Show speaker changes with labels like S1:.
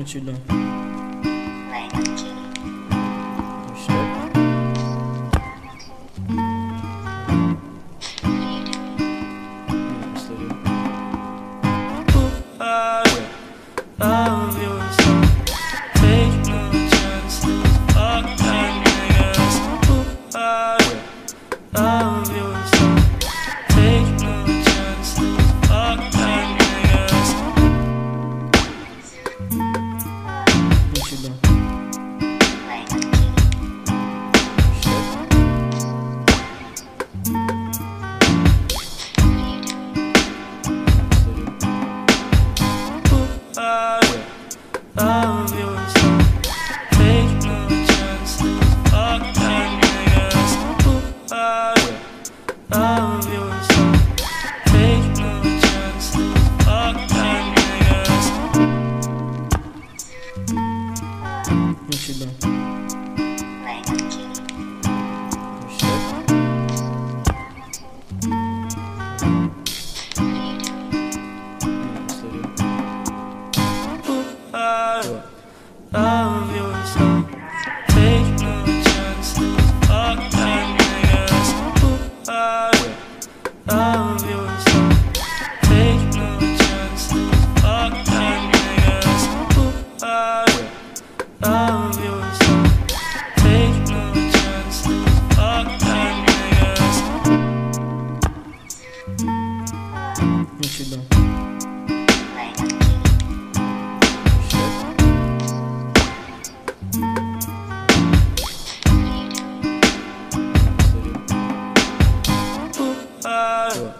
S1: What you doing? You Who are you? Who
S2: are you?
S1: love yourself. Take no chances, fuck niggas. you? Love yourself. Take no chances, fuck niggas. What you doing? Multidão. Uh, ah.